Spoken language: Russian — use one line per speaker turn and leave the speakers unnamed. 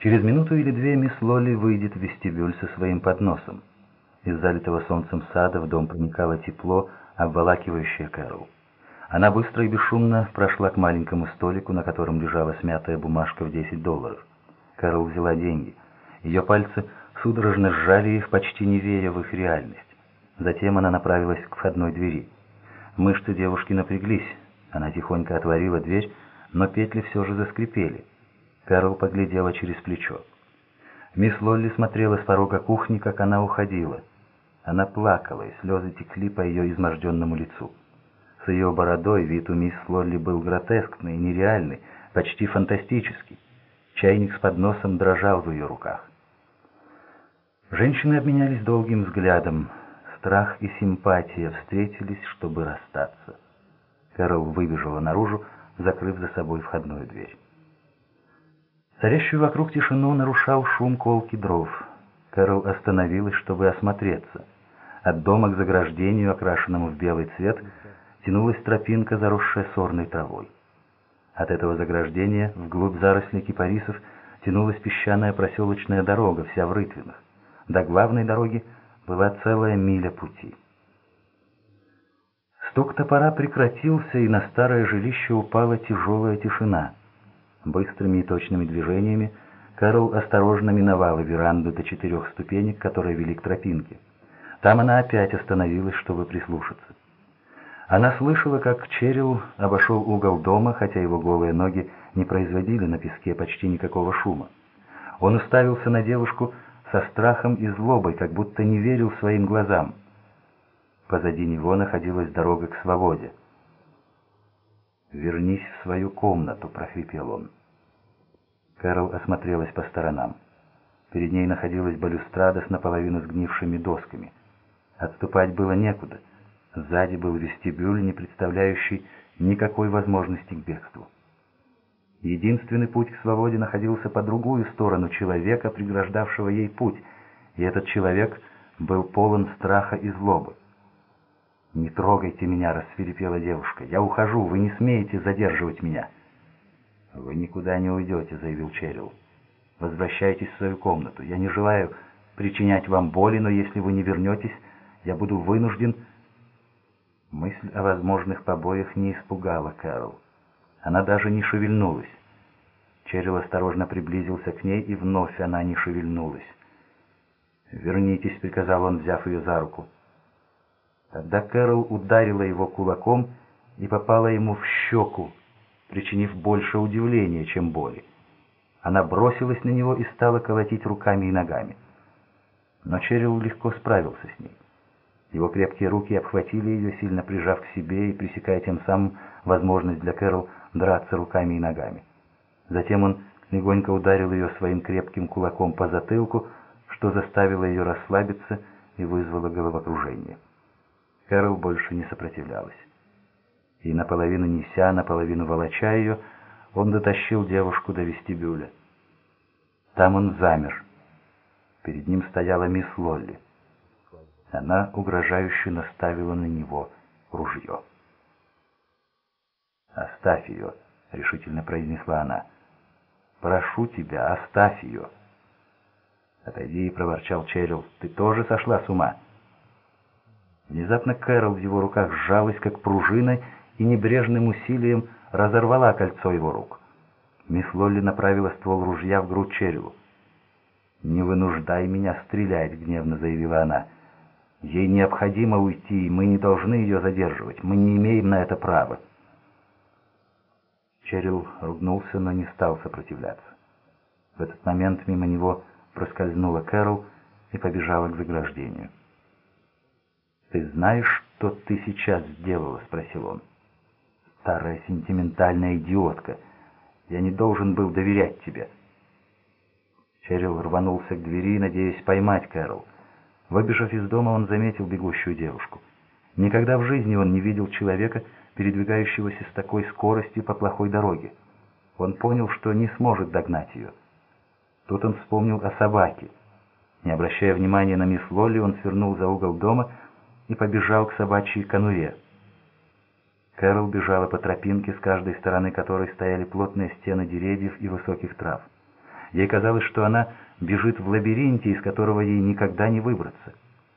Через минуту или две мисс Лолли выйдет в вестибюль со своим подносом. Из залитого солнцем сада в дом проникало тепло, обволакивающее Кэрол. Она быстро и бесшумно прошла к маленькому столику, на котором лежала смятая бумажка в 10 долларов. Кэрол взяла деньги. Ее пальцы судорожно сжали их, почти не веря в их реальность. Затем она направилась к входной двери. Мышцы девушки напряглись. Она тихонько отворила дверь, но петли все же заскрипели. Кэрол поглядела через плечо. Мисс Лолли смотрела с порога кухни, как она уходила. Она плакала, и слезы текли по ее изможденному лицу. С ее бородой вид у мисс Лолли был гротескный, нереальный, почти фантастический. Чайник с подносом дрожал в ее руках. Женщины обменялись долгим взглядом. Страх и симпатия встретились, чтобы расстаться. Кэрол выбежала наружу, закрыв за собой входную дверь. Царящую вокруг тишину нарушал шум колки дров. Кэрол остановилась, чтобы осмотреться. От дома к заграждению, окрашенному в белый цвет, тянулась тропинка, заросшая сорной травой. От этого заграждения вглубь зарослей кипарисов тянулась песчаная проселочная дорога, вся в рытвинах. До главной дороги была целая миля пути. Стук топора прекратился, и на старое жилище упала тяжелая тишина. Быстрыми и точными движениями Кэрол осторожно миновала веранду до четырех ступенек, которые вели к тропинке. Там она опять остановилась, чтобы прислушаться. Она слышала, как Черил обошел угол дома, хотя его голые ноги не производили на песке почти никакого шума. Он уставился на девушку со страхом и злобой, как будто не верил своим глазам. Позади него находилась дорога к свободе. «Вернись в свою комнату», — прохрипел он. Кэрол осмотрелась по сторонам. Перед ней находилась балюстрада с наполовину сгнившими досками. Отступать было некуда. Сзади был вестибюль, не представляющий никакой возможности к бегству. Единственный путь к свободе находился по другую сторону человека, преграждавшего ей путь, и этот человек был полон страха и злобы. «Не трогайте меня!» — рассверепела девушка. «Я ухожу, вы не смеете задерживать меня!» «Вы никуда не уйдете», — заявил Черил. «Возвращайтесь в свою комнату. Я не желаю причинять вам боли, но если вы не вернетесь, я буду вынужден...» Мысль о возможных побоях не испугала Кэрол. Она даже не шевельнулась. Черил осторожно приблизился к ней, и вновь она не шевельнулась. «Вернитесь», — приказал он, взяв ее за руку. Тогда Кэрол ударила его кулаком и попала ему в щеку, причинив больше удивления, чем боли. Она бросилась на него и стала колотить руками и ногами. Но Черил легко справился с ней. Его крепкие руки обхватили ее, сильно прижав к себе и пресекая тем самым возможность для Кэрол драться руками и ногами. Затем он легонько ударил ее своим крепким кулаком по затылку, что заставило ее расслабиться и вызвало головокружение. Кэрол больше не сопротивлялась. И наполовину неся, наполовину волоча ее, он дотащил девушку до вестибюля. Там он замер. Перед ним стояла мисс Лолли. Она угрожающе наставила на него ружье. «Оставь ее», — решительно произнесла она. «Прошу тебя, оставь ее». «Отойди», — проворчал Черил, — «ты тоже сошла с ума». Внезапно Кэрол в его руках сжалась, как пружина, и небрежным усилием разорвала кольцо его рук. Мисс Лолли направила ствол ружья в грудь Черилу. «Не вынуждай меня стрелять», — гневно заявила она. «Ей необходимо уйти, и мы не должны ее задерживать. Мы не имеем на это права». Черил ругнулся, но не стал сопротивляться. В этот момент мимо него проскользнула Кэрол и побежала к заграждению. «Ты знаешь, что ты сейчас сделала?» — спросил он. «Старая сентиментальная идиотка. Я не должен был доверять тебе». Черил рванулся к двери, надеясь поймать Кэрол. Выбежав из дома, он заметил бегущую девушку. Никогда в жизни он не видел человека, передвигающегося с такой скоростью по плохой дороге. Он понял, что не сможет догнать ее. Тут он вспомнил о собаке. Не обращая внимания на мисс Лолли, он свернул за угол дома и побежал к собачьей конуре. Кэрол бежала по тропинке, с каждой стороны которой стояли плотные стены деревьев и высоких трав. Ей казалось, что она бежит в лабиринте, из которого ей никогда не выбраться.